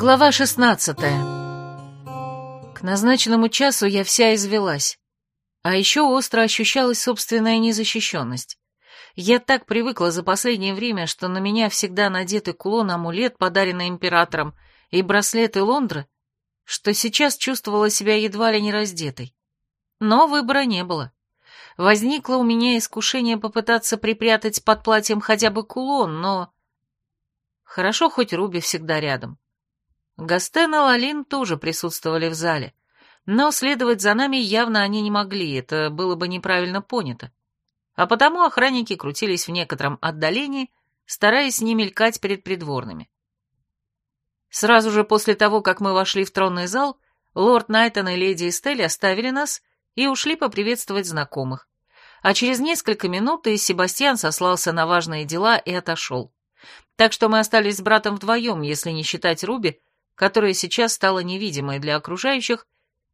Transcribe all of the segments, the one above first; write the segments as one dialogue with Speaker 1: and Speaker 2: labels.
Speaker 1: Глава шестнадцатая. К назначенному часу я вся извелась. А еще остро ощущалась собственная незащищенность. Я так привыкла за последнее время, что на меня всегда надеты кулон-амулет, подаренный императором, и браслеты Лондры, что сейчас чувствовала себя едва ли не раздетой. Но выбора не было. Возникло у меня искушение попытаться припрятать под платьем хотя бы кулон, но... Хорошо, хоть Руби всегда рядом. Гастен и Лалин тоже присутствовали в зале, но следовать за нами явно они не могли, это было бы неправильно понято. А потому охранники крутились в некотором отдалении, стараясь не мелькать перед придворными. Сразу же после того, как мы вошли в тронный зал, лорд Найтон и леди Эстель оставили нас и ушли поприветствовать знакомых. А через несколько минут и Себастьян сослался на важные дела и отошел. Так что мы остались с братом вдвоем, если не считать Руби, которая сейчас стала невидимой для окружающих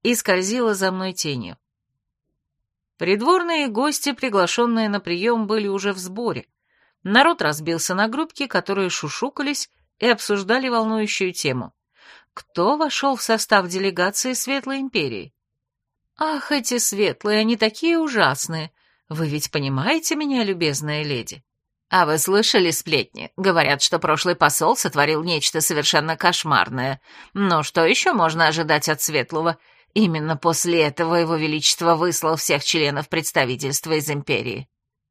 Speaker 1: и скользила за мной тенью. Придворные гости, приглашенные на прием, были уже в сборе. Народ разбился на группки, которые шушукались и обсуждали волнующую тему. Кто вошел в состав делегации Светлой Империи? Ах, эти светлые, они такие ужасные. Вы ведь понимаете меня, любезная леди? А вы слышали сплетни? Говорят, что прошлый посол сотворил нечто совершенно кошмарное. Но что еще можно ожидать от Светлого? Именно после этого его величество выслал всех членов представительства из империи.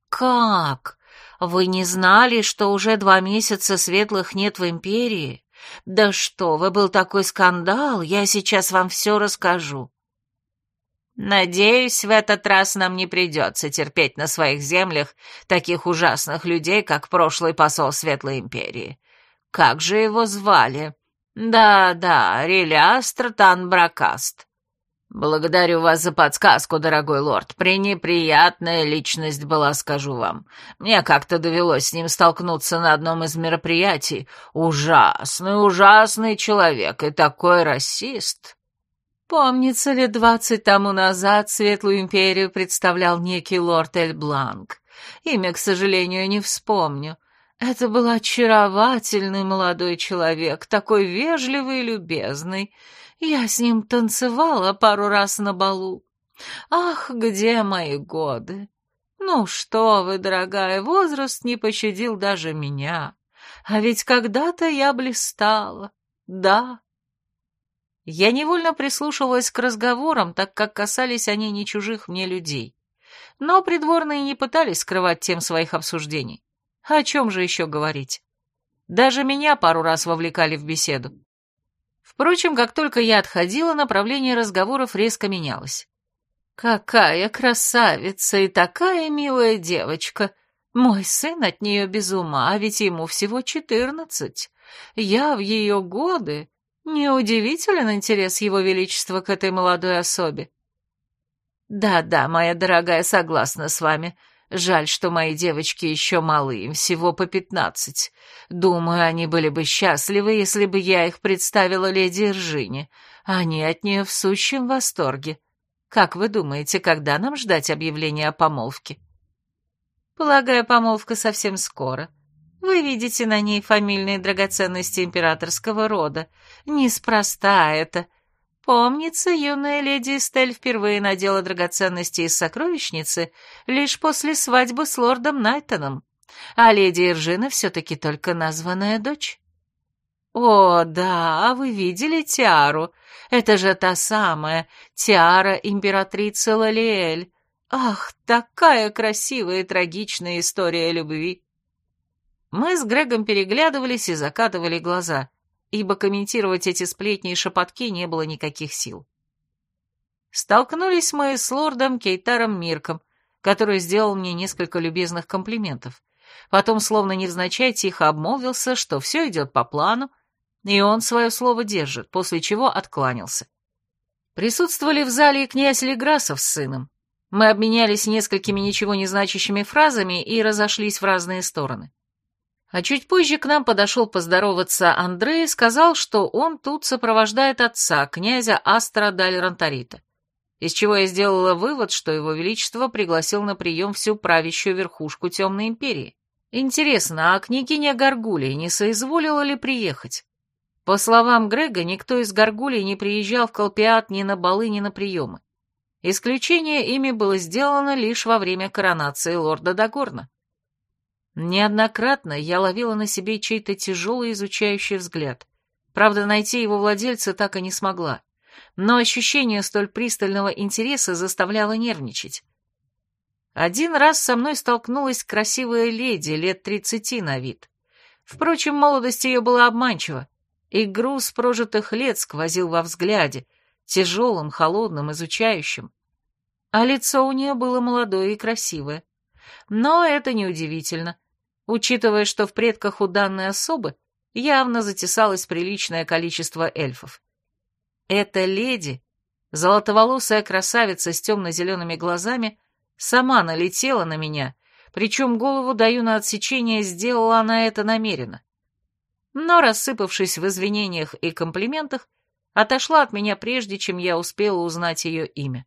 Speaker 1: Как? Вы не знали, что уже два месяца Светлых нет в империи? Да что вы, был такой скандал, я сейчас вам все расскажу. Надеюсь, в этот раз нам не придется терпеть на своих землях таких ужасных людей, как прошлый посол Светлой Империи. Как же его звали? Да-да, Релястр Танбракаст. Благодарю вас за подсказку, дорогой лорд. Пренеприятная личность была, скажу вам. Мне как-то довелось с ним столкнуться на одном из мероприятий. Ужасный, ужасный человек и такой расист. Помнится ли двадцать тому назад Светлую Империю представлял некий лорд Эль-Бланк? Имя, к сожалению, не вспомню. Это был очаровательный молодой человек, такой вежливый и любезный. Я с ним танцевала пару раз на балу. Ах, где мои годы? Ну что вы, дорогая, возраст не пощадил даже меня. А ведь когда-то я блистала. Да, я невольно прислушивалась к разговорам, так как касались они не чужих мне людей. Но придворные не пытались скрывать тем своих обсуждений. О чем же еще говорить? Даже меня пару раз вовлекали в беседу. Впрочем, как только я отходила, направление разговоров резко менялось. «Какая красавица и такая милая девочка! Мой сын от нее без ума, а ведь ему всего четырнадцать. Я в ее годы Неудивителен интерес его величества к этой молодой особе. Да-да, моя дорогая, согласна с вами. Жаль, что мои девочки еще малы, им всего по пятнадцать. Думаю, они были бы счастливы, если бы я их представила леди Иржине. Они от нее в сущем восторге. Как вы думаете, когда нам ждать объявления о помолвке? Полагаю, помолвка совсем скоро. — вы видите на ней фамильные драгоценности императорского рода. Неспроста это. Помнится, юная леди Эстель впервые надела драгоценности из сокровищницы лишь после свадьбы с лордом Найтоном, а леди Иржина все-таки только названная дочь. О, да, а вы видели тиару? Это же та самая тиара императрицы Лалиэль. Ах, такая красивая и трагичная история любви. Мы с Грегом переглядывались и закатывали глаза, ибо комментировать эти сплетни и шепотки не было никаких сил. Столкнулись мы с лордом Кейтаром Мирком, который сделал мне несколько любезных комплиментов. Потом, словно невзначай, тихо обмолвился, что все идет по плану, и он свое слово держит, после чего откланялся. Присутствовали в зале и князь Леграсов с сыном. Мы обменялись несколькими ничего не значащими фразами и разошлись в разные стороны. А чуть позже к нам подошел поздороваться Андрей и сказал, что он тут сопровождает отца, князя Астра Даль. Из чего я сделала вывод, что его величество пригласил на прием всю правящую верхушку Темной Империи. Интересно, а княгиня Гаргулия не соизволила ли приехать? По словам Грега, никто из горгулей не приезжал в Колпиат ни на балы, ни на приемы. Исключение ими было сделано лишь во время коронации лорда Дагорна. Неоднократно я ловила на себе чей-то тяжелый изучающий взгляд. Правда, найти его владельца так и не смогла. Но ощущение столь пристального интереса заставляло нервничать. Один раз со мной столкнулась красивая леди лет тридцати на вид. Впрочем, молодость ее была обманчива, и груз прожитых лет сквозил во взгляде, тяжелым, холодным, изучающим. А лицо у нее было молодое и красивое. Но это неудивительно, учитывая, что в предках у данной особы явно затесалось приличное количество эльфов. Эта леди, золотоволосая красавица с темно-зелеными глазами, сама налетела на меня, причем голову даю на отсечение, сделала она это намеренно. Но, рассыпавшись в извинениях и комплиментах, отошла от меня прежде, чем я успела узнать ее имя.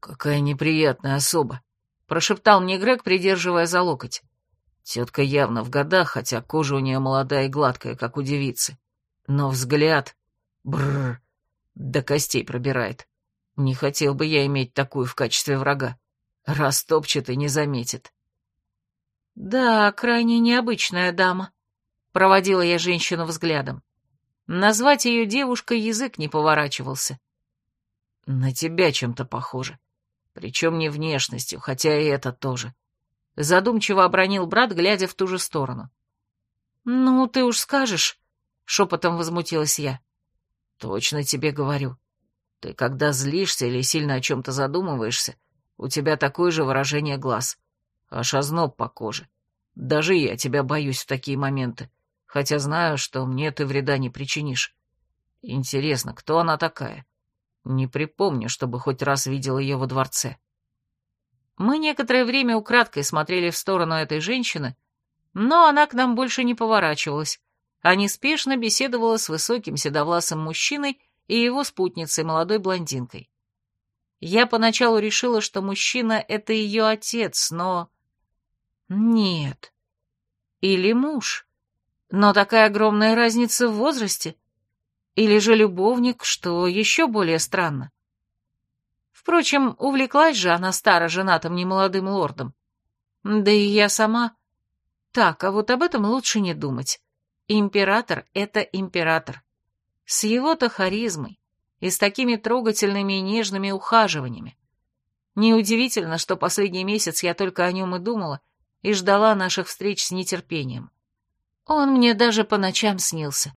Speaker 1: «Какая неприятная особа», — прошептал мне Грег, придерживая за локоть. Тетка явно в годах, хотя кожа у нее молодая и гладкая, как у девицы. Но взгляд... Бррр, до костей пробирает. Не хотел бы я иметь такую в качестве врага. Растопчет и не заметит. «Да, крайне необычная дама», — проводила я женщину взглядом. Назвать ее девушкой язык не поворачивался. «На тебя чем-то похоже. Причем не внешностью, хотя и это тоже задумчиво обронил брат, глядя в ту же сторону. «Ну, ты уж скажешь», — шепотом возмутилась я. «Точно тебе говорю. Ты когда злишься или сильно о чем-то задумываешься, у тебя такое же выражение глаз. Аж озноб по коже. Даже я тебя боюсь в такие моменты, хотя знаю, что мне ты вреда не причинишь. Интересно, кто она такая? Не припомню, чтобы хоть раз видел ее во дворце». Мы некоторое время украдкой смотрели в сторону этой женщины, но она к нам больше не поворачивалась, а неспешно беседовала с высоким седовласым мужчиной и его спутницей, молодой блондинкой. Я поначалу решила, что мужчина — это ее отец, но... Нет. Или муж. Но такая огромная разница в возрасте. Или же любовник, что еще более странно. Впрочем, увлеклась же она старо-женатым немолодым лордом. Да и я сама... Так, а вот об этом лучше не думать. Император — это император. С его-то харизмой и с такими трогательными и нежными ухаживаниями. Неудивительно, что последний месяц я только о нем и думала, и ждала наших встреч с нетерпением. Он мне даже по ночам снился.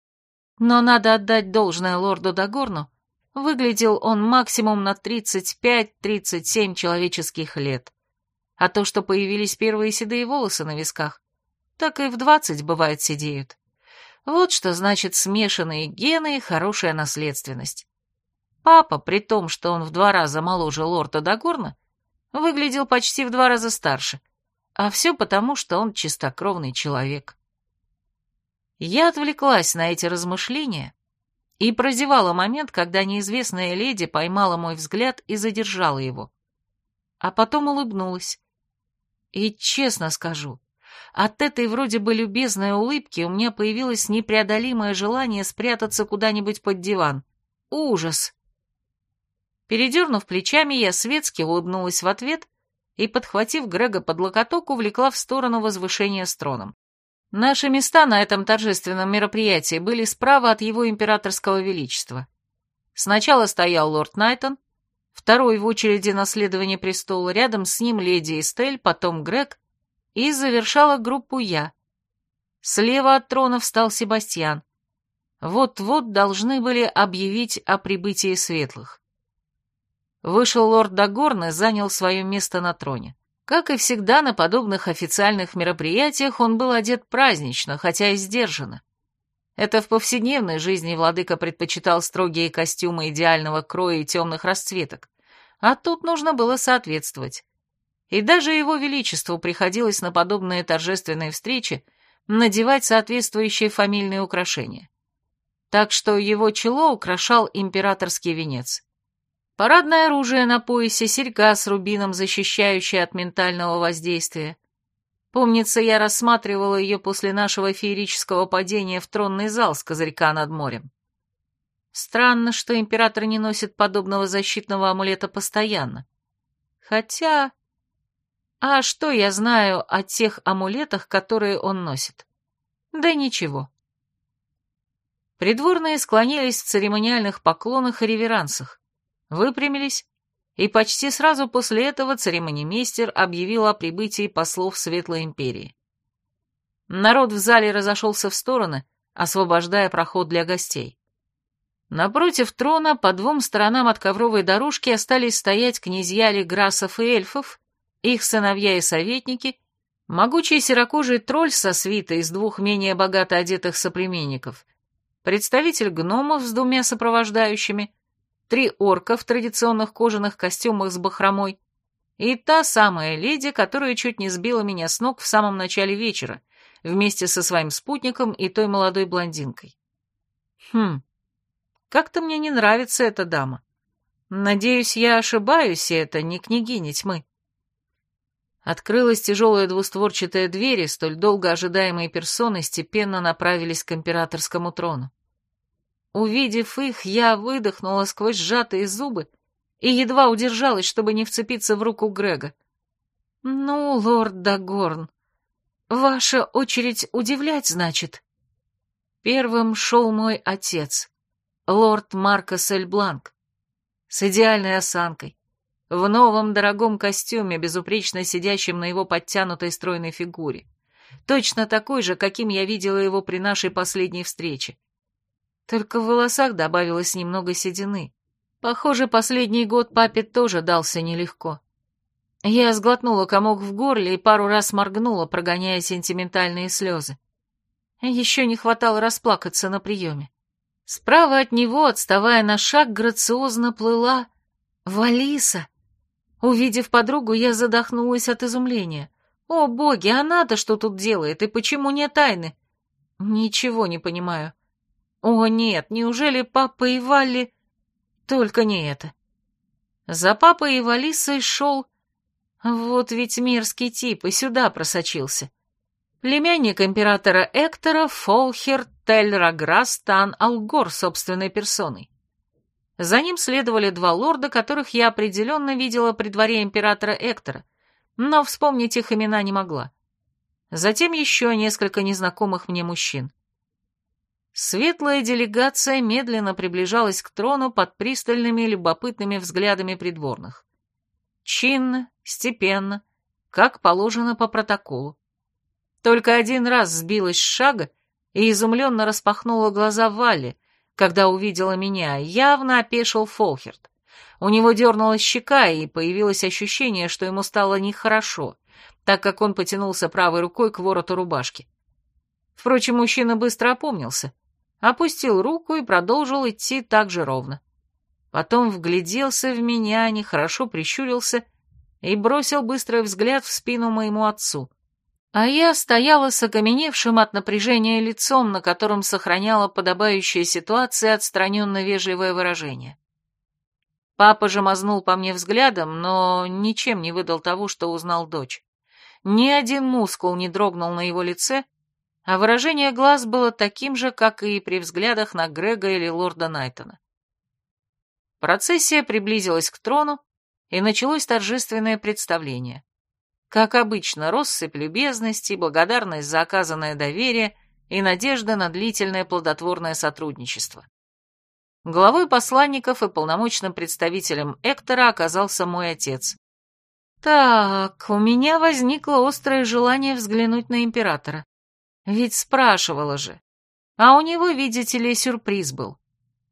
Speaker 1: Но надо отдать должное лорду Дагорну, Выглядел он максимум на 35-37 человеческих лет. А то, что появились первые седые волосы на висках, так и в 20 бывает сидеют. Вот что значит смешанные гены и хорошая наследственность. Папа, при том, что он в два раза моложе лорда Дагорна, выглядел почти в два раза старше, а все потому, что он чистокровный человек. Я отвлеклась на эти размышления и прозевала момент, когда неизвестная леди поймала мой взгляд и задержала его. А потом улыбнулась. И честно скажу, от этой вроде бы любезной улыбки у меня появилось непреодолимое желание спрятаться куда-нибудь под диван. Ужас! Передернув плечами, я светски улыбнулась в ответ и, подхватив Грега под локоток, увлекла в сторону возвышения с троном. Наши места на этом торжественном мероприятии были справа от его императорского величества. Сначала стоял лорд Найтон, второй в очереди наследования престола, рядом с ним леди Эстель, потом Грег, и завершала группу я. Слева от трона встал Себастьян. Вот-вот должны были объявить о прибытии светлых. Вышел лорд Дагорн и занял свое место на троне. Как и всегда на подобных официальных мероприятиях он был одет празднично, хотя и сдержанно. Это в повседневной жизни владыка предпочитал строгие костюмы идеального кроя и темных расцветок, а тут нужно было соответствовать. И даже его величеству приходилось на подобные торжественные встречи надевать соответствующие фамильные украшения. Так что его чело украшал императорский венец. Парадное оружие на поясе, серьга с рубином, защищающая от ментального воздействия. Помнится, я рассматривала ее после нашего феерического падения в тронный зал с козырька над морем. Странно, что император не носит подобного защитного амулета постоянно. Хотя... А что я знаю о тех амулетах, которые он носит? Да ничего. Придворные склонились в церемониальных поклонах и реверансах, выпрямились, и почти сразу после этого церемонимейстер объявил о прибытии послов Светлой Империи. Народ в зале разошелся в стороны, освобождая проход для гостей. Напротив трона, по двум сторонам от ковровой дорожки остались стоять князья Леграсов и эльфов, их сыновья и советники, могучий серокожий тролль со свитой из двух менее богато одетых соплеменников, представитель гномов с двумя сопровождающими, три орка в традиционных кожаных костюмах с бахромой и та самая леди, которая чуть не сбила меня с ног в самом начале вечера, вместе со своим спутником и той молодой блондинкой. Хм, как-то мне не нравится эта дама. Надеюсь, я ошибаюсь, и это не княгиня тьмы. Открылась тяжелая двустворчатая дверь, и столь долго ожидаемые персоны степенно направились к императорскому трону. Увидев их, я выдохнула сквозь сжатые зубы и едва удержалась, чтобы не вцепиться в руку Грега. «Ну, лорд Дагорн, ваша очередь удивлять, значит?» Первым шел мой отец, лорд Маркос Эльбланк, с идеальной осанкой, в новом дорогом костюме, безупречно сидящем на его подтянутой стройной фигуре, точно такой же, каким я видела его при нашей последней встрече. Только в волосах добавилось немного седины. Похоже, последний год папе тоже дался нелегко. Я сглотнула комок в горле и пару раз моргнула, прогоняя сентиментальные слезы. Еще не хватало расплакаться на приеме. Справа от него, отставая на шаг, грациозно плыла Валиса. Увидев подругу, я задохнулась от изумления. «О, боги, она-то что тут делает, и почему не тайны?» «Ничего не понимаю. О, нет, неужели папа и Валли... Только не это. За папой и Валисой шел... Вот ведь мерзкий тип и сюда просочился. Племянник императора Эктора Фолхер Тельраграс Тан Алгор собственной персоной. За ним следовали два лорда, которых я определенно видела при дворе императора Эктора, но вспомнить их имена не могла. Затем еще несколько незнакомых мне мужчин. Светлая делегация медленно приближалась к трону под пристальными любопытными взглядами придворных. Чинно, степенно, как положено по протоколу. Только один раз сбилась с шага и изумленно распахнула глаза Валли, когда увидела меня, явно опешил Фолхерт. У него дернулась щека, и появилось ощущение, что ему стало нехорошо, так как он потянулся правой рукой к вороту рубашки. Впрочем, мужчина быстро опомнился опустил руку и продолжил идти так же ровно. Потом вгляделся в меня, нехорошо прищурился и бросил быстрый взгляд в спину моему отцу. А я стояла с окаменевшим от напряжения лицом, на котором сохраняла подобающая ситуация отстраненно вежливое выражение. Папа же мазнул по мне взглядом, но ничем не выдал того, что узнал дочь. Ни один мускул не дрогнул на его лице, а выражение глаз было таким же, как и при взглядах на Грега или лорда Найтона. Процессия приблизилась к трону, и началось торжественное представление. Как обычно, россыпь любезности, благодарность за оказанное доверие и надежда на длительное плодотворное сотрудничество. Главой посланников и полномочным представителем Эктора оказался мой отец. Так, у меня возникло острое желание взглянуть на императора. Ведь спрашивала же. А у него, видите ли, сюрприз был.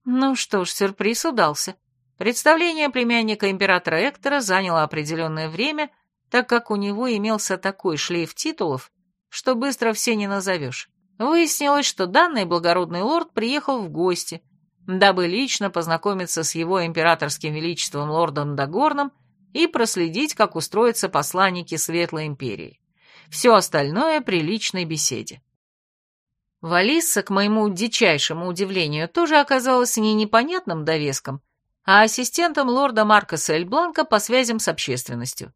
Speaker 1: Ну что ж, сюрприз удался. Представление племянника императора Эктора заняло определенное время, так как у него имелся такой шлейф титулов, что быстро все не назовешь. Выяснилось, что данный благородный лорд приехал в гости, дабы лично познакомиться с его императорским величеством лордом Дагорном и проследить, как устроятся посланники Светлой Империи. Все остальное при личной беседе. Валиса, к моему дичайшему удивлению, тоже оказалась не непонятным довеском, а ассистентом лорда Маркоса Эльбланка по связям с общественностью.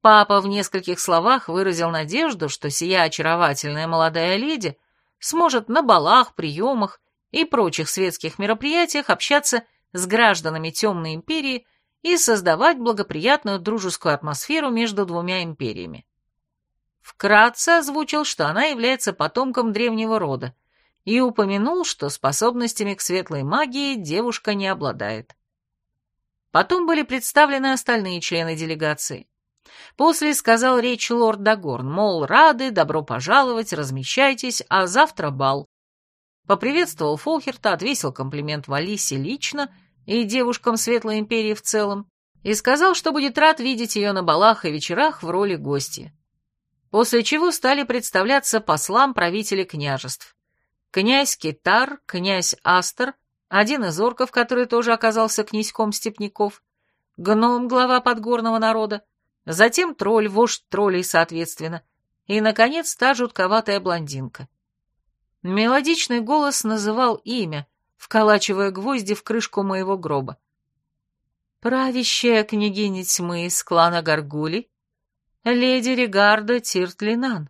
Speaker 1: Папа в нескольких словах выразил надежду, что сия очаровательная молодая леди сможет на балах, приемах и прочих светских мероприятиях общаться с гражданами Темной Империи и создавать благоприятную дружескую атмосферу между двумя империями. Вкратце озвучил, что она является потомком древнего рода, и упомянул, что способностями к светлой магии девушка не обладает. Потом были представлены остальные члены делегации. После сказал речь лорд Дагорн, мол, рады, добро пожаловать, размещайтесь, а завтра бал. Поприветствовал Фолхерта, отвесил комплимент Валисе лично и девушкам Светлой Империи в целом, и сказал, что будет рад видеть ее на балах и вечерах в роли гостя. После чего стали представляться послам правителей княжеств. Князь Китар, князь Астер, один из орков, который тоже оказался князьком степняков, гном, глава подгорного народа, затем тролль, вождь троллей, соответственно, и, наконец, та жутковатая блондинка. Мелодичный голос называл имя, вколачивая гвозди в крышку моего гроба. Правящая княгиня тьмы из клана Гаргули, леди Регарда Тиртлинан.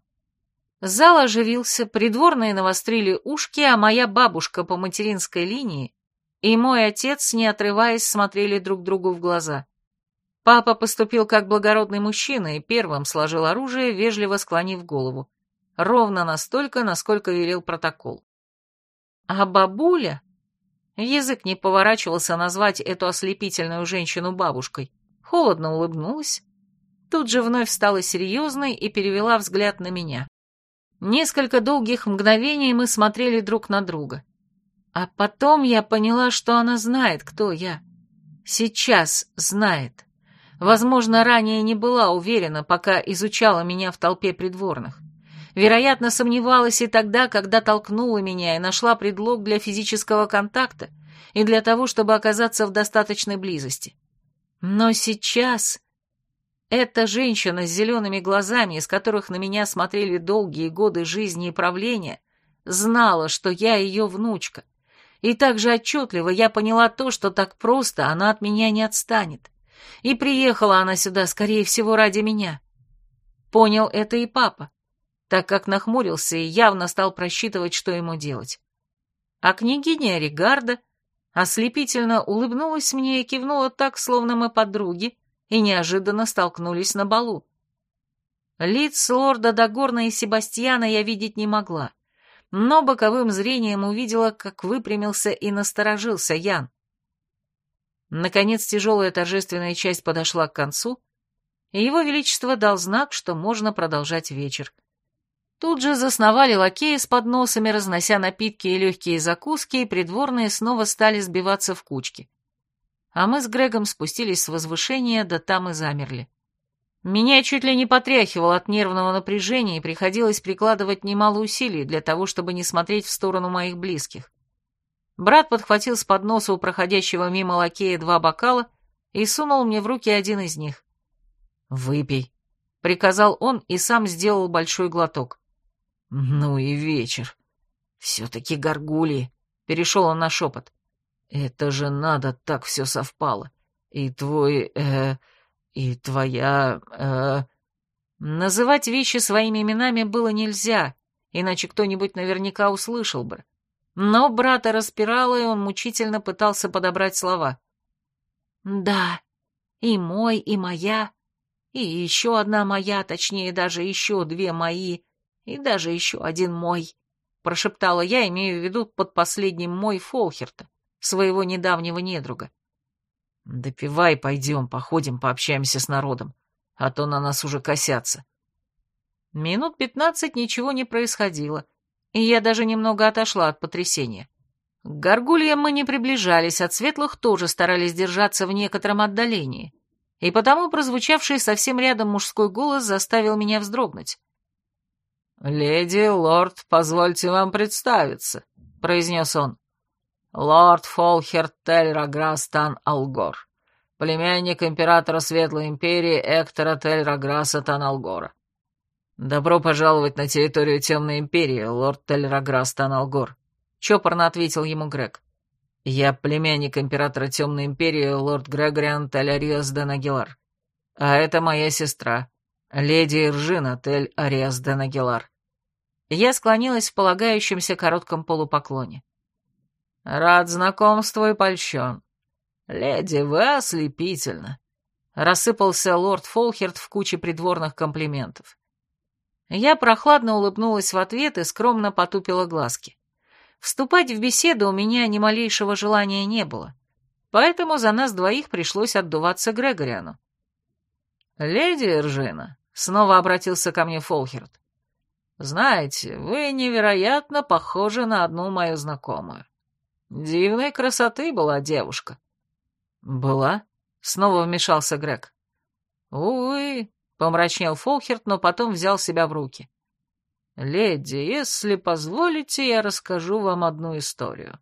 Speaker 1: Зал оживился, придворные навострили ушки, а моя бабушка по материнской линии и мой отец, не отрываясь, смотрели друг другу в глаза. Папа поступил как благородный мужчина и первым сложил оружие, вежливо склонив голову ровно настолько, насколько велел протокол. А бабуля... Язык не поворачивался назвать эту ослепительную женщину бабушкой. Холодно улыбнулась. Тут же вновь стала серьезной и перевела взгляд на меня. Несколько долгих мгновений мы смотрели друг на друга. А потом я поняла, что она знает, кто я. Сейчас знает. Возможно, ранее не была уверена, пока изучала меня в толпе придворных. Вероятно, сомневалась и тогда, когда толкнула меня и нашла предлог для физического контакта и для того, чтобы оказаться в достаточной близости. Но сейчас эта женщина с зелеными глазами, из которых на меня смотрели долгие годы жизни и правления, знала, что я ее внучка. И также отчетливо я поняла то, что так просто она от меня не отстанет. И приехала она сюда, скорее всего, ради меня. Понял это и папа так как нахмурился и явно стал просчитывать, что ему делать. А княгиня Ригарда ослепительно улыбнулась мне и кивнула так, словно мы подруги, и неожиданно столкнулись на балу. Лиц лорда Дагорна и Себастьяна я видеть не могла, но боковым зрением увидела, как выпрямился и насторожился Ян. Наконец тяжелая торжественная часть подошла к концу, и его величество дал знак, что можно продолжать вечер. Тут же засновали лакеи с подносами, разнося напитки и легкие закуски, и придворные снова стали сбиваться в кучки. А мы с Грегом спустились с возвышения, да там и замерли. Меня чуть ли не потряхивало от нервного напряжения, и приходилось прикладывать немало усилий для того, чтобы не смотреть в сторону моих близких. Брат подхватил с подноса у проходящего мимо лакея два бокала и сунул мне в руки один из них. «Выпей», — приказал он и сам сделал большой глоток. Ну и вечер. Все-таки горгульи. Перешел он на шепот. Это же надо, так все совпало. И твой, э, и твоя, э... Называть вещи своими именами было нельзя, иначе кто-нибудь наверняка услышал бы. Но брата распирало, и он мучительно пытался подобрать слова. «Да, и мой, и моя, и еще одна моя, точнее, даже еще две мои, и даже еще один мой, прошептала я, имею в виду под последним мой Фолхерта, своего недавнего недруга. Допивай, пойдем, походим, пообщаемся с народом, а то на нас уже косятся. Минут пятнадцать ничего не происходило, и я даже немного отошла от потрясения. К горгульям мы не приближались, от светлых тоже старались держаться в некотором отдалении, и потому прозвучавший совсем рядом мужской голос заставил меня вздрогнуть. «Леди, лорд, позвольте вам представиться», — произнес он. «Лорд Фолхерт Тель-Раграс Алгор, племянник императора Светлой Империи Эктора Тель-Раграса Алгора. «Добро пожаловать на территорию Темной Империи, лорд Тель-Раграс Алгор», — чопорно ответил ему Грег. «Я племянник императора Темной Империи, лорд Грегориан Тель-Ариас Денагилар. А это моя сестра, «Леди Иржина, Тель Ариас де Нагелар». Я склонилась в полагающемся коротком полупоклоне. «Рад знакомству и польщен. Леди, вы ослепительно!» Рассыпался лорд Фолхерт в куче придворных комплиментов. Я прохладно улыбнулась в ответ и скромно потупила глазки. Вступать в беседу у меня ни малейшего желания не было, поэтому за нас двоих пришлось отдуваться Грегориану. «Леди Эржина», — снова обратился ко мне Фолхерт, — «знаете, вы невероятно похожи на одну мою знакомую. Дивной красоты была девушка». «Была?» — снова вмешался Грег. «Увы», — помрачнел Фолхерт, но потом взял себя в руки. «Леди, если позволите, я расскажу вам одну историю».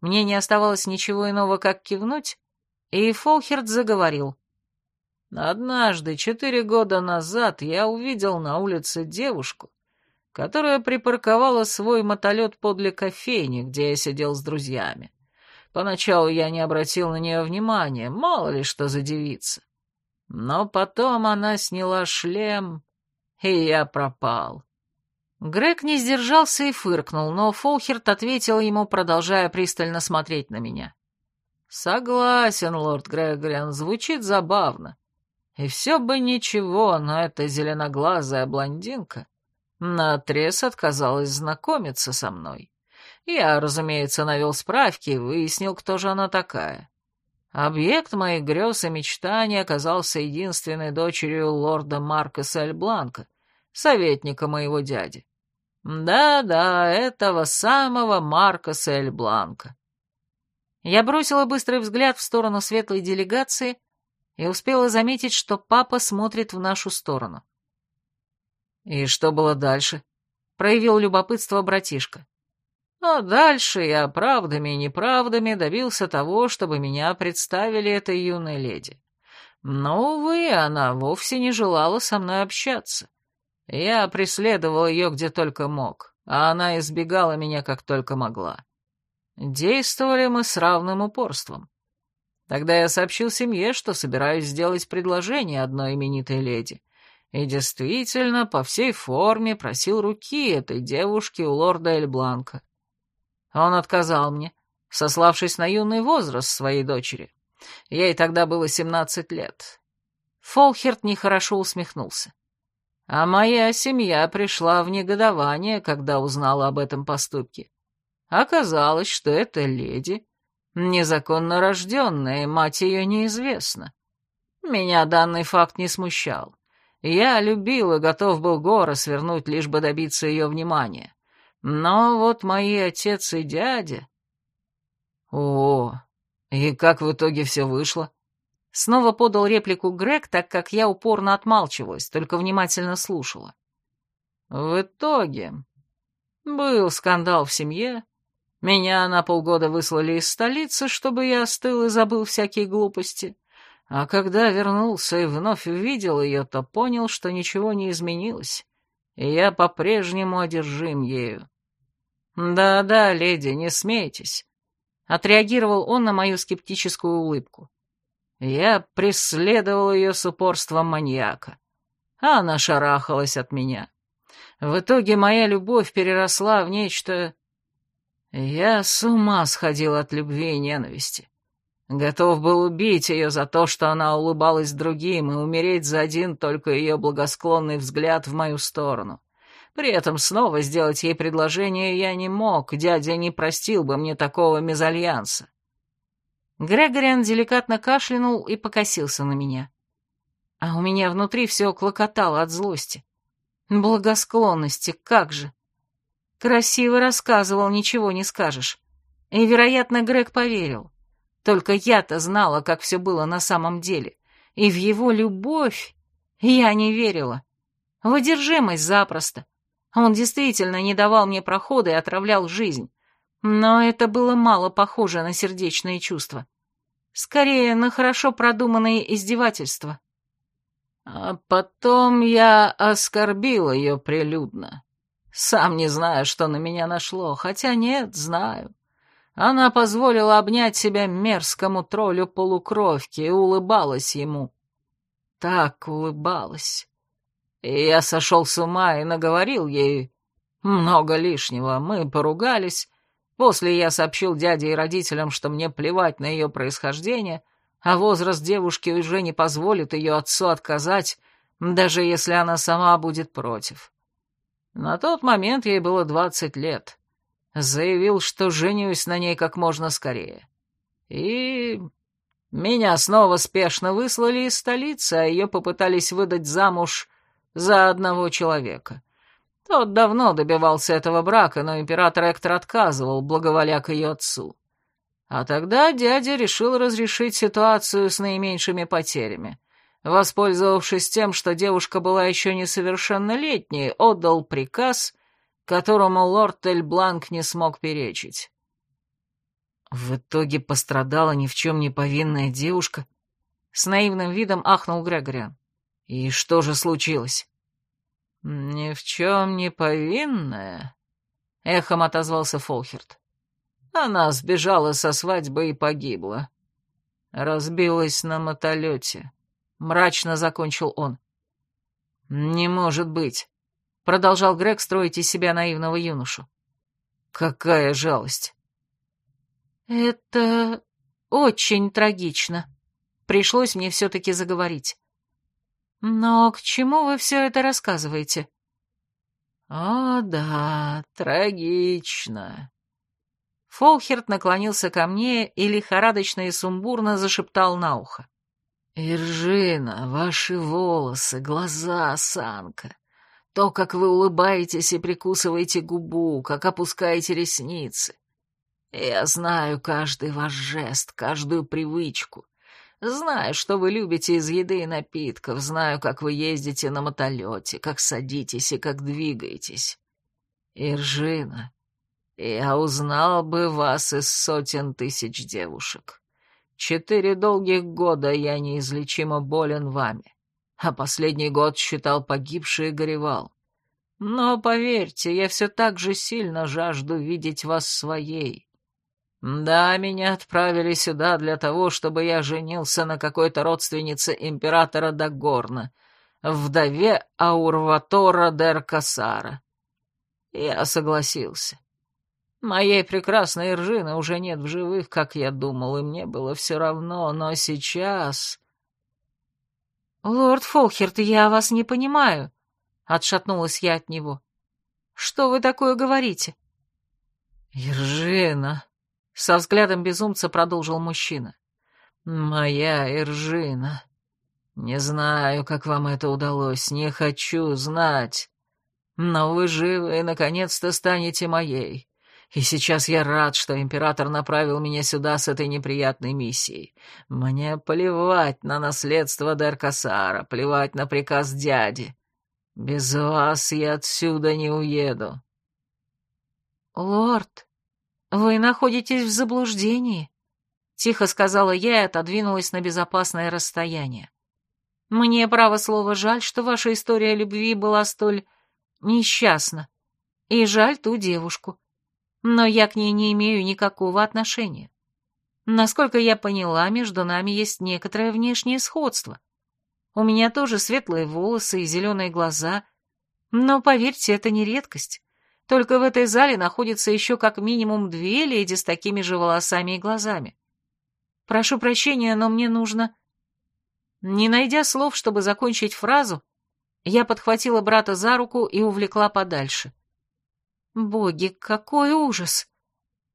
Speaker 1: Мне не оставалось ничего иного, как кивнуть, и Фолхерт заговорил. «Однажды, четыре года назад, я увидел на улице девушку, которая припарковала свой мотолет подле кофейни, где я сидел с друзьями. Поначалу я не обратил на нее внимания, мало ли что за девица. Но потом она сняла шлем, и я пропал. Грег не сдержался и фыркнул, но Фолхерт ответил ему, продолжая пристально смотреть на меня. «Согласен, лорд Грегориан, звучит забавно. И все бы ничего, но эта зеленоглазая блондинка наотрез отказалась знакомиться со мной. Я, разумеется, навел справки и выяснил, кто же она такая. Объект моих грез и мечтаний оказался единственной дочерью лорда Маркоса Эльбланка, советника моего дяди. Да-да, этого самого Маркоса Эльбланка. Я бросила быстрый взгляд в сторону светлой делегации и успела заметить, что папа смотрит в нашу сторону. «И что было дальше?» — проявил любопытство братишка. А дальше я правдами и неправдами добился того, чтобы меня представили этой юной леди. Но, увы, она вовсе не желала со мной общаться. Я преследовал ее где только мог, а она избегала меня как только могла. Действовали мы с равным упорством. Тогда я сообщил семье, что собираюсь сделать предложение одной именитой леди, и действительно по всей форме просил руки этой девушки у лорда Эльбланка. Он отказал мне, сославшись на юный возраст своей дочери. Ей тогда было семнадцать лет. Фолхерт нехорошо усмехнулся. А моя семья пришла в негодование, когда узнала об этом поступке. Оказалось, что эта леди незаконно рожденная, мать ее неизвестна. Меня данный факт не смущал. Я любил и готов был горы свернуть, лишь бы добиться ее внимания. Но вот мои отец и дядя... О, и как в итоге все вышло? Снова подал реплику Грег, так как я упорно отмалчивалась, только внимательно слушала. В итоге был скандал в семье, меня на полгода выслали из столицы, чтобы я остыл и забыл всякие глупости, а когда вернулся и вновь увидел ее, то понял, что ничего не изменилось и я по-прежнему одержим ею. «Да-да, леди, не смейтесь», — отреагировал он на мою скептическую улыбку. Я преследовал ее с упорством маньяка, а она шарахалась от меня. В итоге моя любовь переросла в нечто... Я с ума сходил от любви и ненависти. Готов был убить ее за то, что она улыбалась другим, и умереть за один только ее благосклонный взгляд в мою сторону. При этом снова сделать ей предложение я не мог, дядя не простил бы мне такого мезальянса. Грегориан деликатно кашлянул и покосился на меня. А у меня внутри все клокотало от злости. Благосклонности, как же! Красиво рассказывал, ничего не скажешь. И, вероятно, Грег поверил. Только я-то знала, как все было на самом деле. И в его любовь я не верила. В одержимость запросто. Он действительно не давал мне прохода и отравлял жизнь. Но это было мало похоже на сердечные чувства. Скорее, на хорошо продуманные издевательства. А потом я оскорбил ее прилюдно. Сам не знаю, что на меня нашло, хотя нет, знаю. Она позволила обнять себя мерзкому троллю полукровки и улыбалась ему. Так улыбалась. И я сошел с ума и наговорил ей много лишнего. Мы поругались. После я сообщил дяде и родителям, что мне плевать на ее происхождение, а возраст девушки уже не позволит ее отцу отказать, даже если она сама будет против. На тот момент ей было двадцать лет. Заявил, что женюсь на ней как можно скорее. И меня снова спешно выслали из столицы, а ее попытались выдать замуж за одного человека. Тот давно добивался этого брака, но император Эктор отказывал, благоволя к ее отцу. А тогда дядя решил разрешить ситуацию с наименьшими потерями. Воспользовавшись тем, что девушка была еще несовершеннолетней, отдал приказ, которому лорд Эльбланк не смог перечить. В итоге пострадала ни в чем не повинная девушка. С наивным видом ахнул Грегориан. И что же случилось? Ни в чем не повинная, эхом отозвался Фолхерт. Она сбежала со свадьбы и погибла. Разбилась на мотолете. Мрачно закончил он. «Не может быть», — продолжал Грег строить из себя наивного юношу. «Какая жалость!» «Это очень трагично. Пришлось мне все-таки заговорить. Но к чему вы все это рассказываете?» «О, да, трагично». Фолхерт наклонился ко мне и лихорадочно и сумбурно зашептал на ухо. «Иржина, ваши волосы, глаза, осанка, то, как вы улыбаетесь и прикусываете губу, как опускаете ресницы. Я знаю каждый ваш жест, каждую привычку. Знаю, что вы любите из еды и напитков, знаю, как вы ездите на мотолете, как садитесь и как двигаетесь. Иржина, я узнал бы вас из сотен тысяч девушек. Четыре долгих года я неизлечимо болен вами, а последний год считал погибший и горевал. Но, поверьте, я все так же сильно жажду видеть вас своей. Да, меня отправили сюда для того, чтобы я женился на какой-то родственнице императора Дагорна, вдове Аурватора дер Касара. Я согласился. Моей прекрасной Ржины уже нет в живых, как я думал, и мне было все равно, но сейчас... «Лорд Фолхерт, я вас не понимаю», — отшатнулась я от него. «Что вы такое говорите?» «Иржина», со взглядом безумца продолжил мужчина. «Моя Иржина. Не знаю, как вам это удалось, не хочу знать. Но вы живы и наконец-то станете моей. И сейчас я рад, что император направил меня сюда с этой неприятной миссией. Мне плевать на наследство Деркасара, плевать на приказ дяди. Без вас я отсюда не уеду». «Лорд», «Вы находитесь в заблуждении», — тихо сказала я и отодвинулась на безопасное расстояние. «Мне, право слово, жаль, что ваша история любви была столь несчастна, и жаль ту девушку. Но я к ней не имею никакого отношения. Насколько я поняла, между нами есть некоторое внешнее сходство. У меня тоже светлые волосы и зеленые глаза, но, поверьте, это не редкость. Только в этой зале находится еще как минимум две леди с такими же волосами и глазами. Прошу прощения, но мне нужно... Не найдя слов, чтобы закончить фразу, я подхватила брата за руку и увлекла подальше. Боги, какой ужас!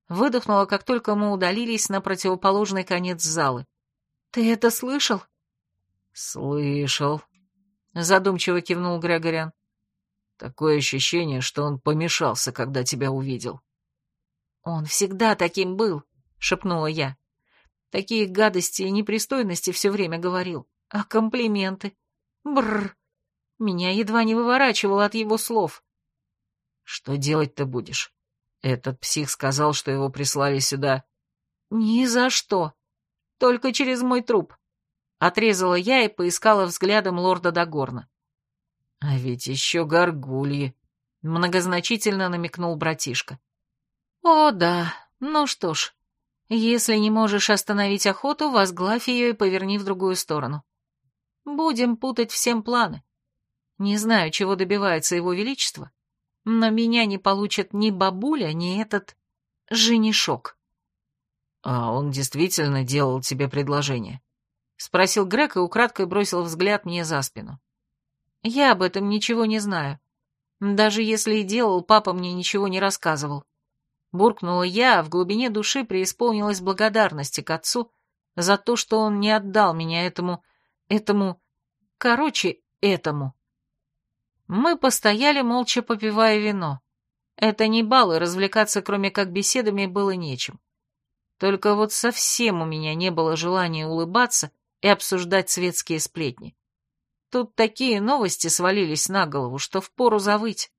Speaker 1: Выдохнула, как только мы удалились на противоположный конец залы. Ты это слышал? Слышал, задумчиво кивнул Грегориан. Такое ощущение, что он помешался, когда тебя увидел. «Он всегда таким был», — шепнула я. «Такие гадости и непристойности все время говорил. А комплименты? Бррр. Меня едва не выворачивало от его слов». «Что делать-то будешь? Этот псих сказал, что его прислали сюда». «Ни за что. Только через мой труп». Отрезала я и поискала взглядом лорда Дагорна. «А ведь еще горгульи», — многозначительно намекнул братишка. «О, да. Ну что ж, если не можешь остановить охоту, возглавь ее и поверни в другую сторону. Будем путать всем планы. Не знаю, чего добивается его величество, но меня не получат ни бабуля, ни этот женишок.
Speaker 2: «А он действительно делал тебе предложение?» — спросил Грег и украдкой бросил взгляд мне за спину.
Speaker 1: «Я об этом ничего не знаю. Даже если и делал, папа мне ничего не рассказывал». Буркнула я, а в глубине души преисполнилась благодарности к отцу за то, что он не отдал меня этому... этому... короче, этому. Мы постояли, молча попивая вино. Это не бал, и развлекаться, кроме как беседами, было нечем. Только вот совсем у меня не было желания улыбаться и обсуждать светские сплетни. Тут такие новости свалились на голову, что впору завыть.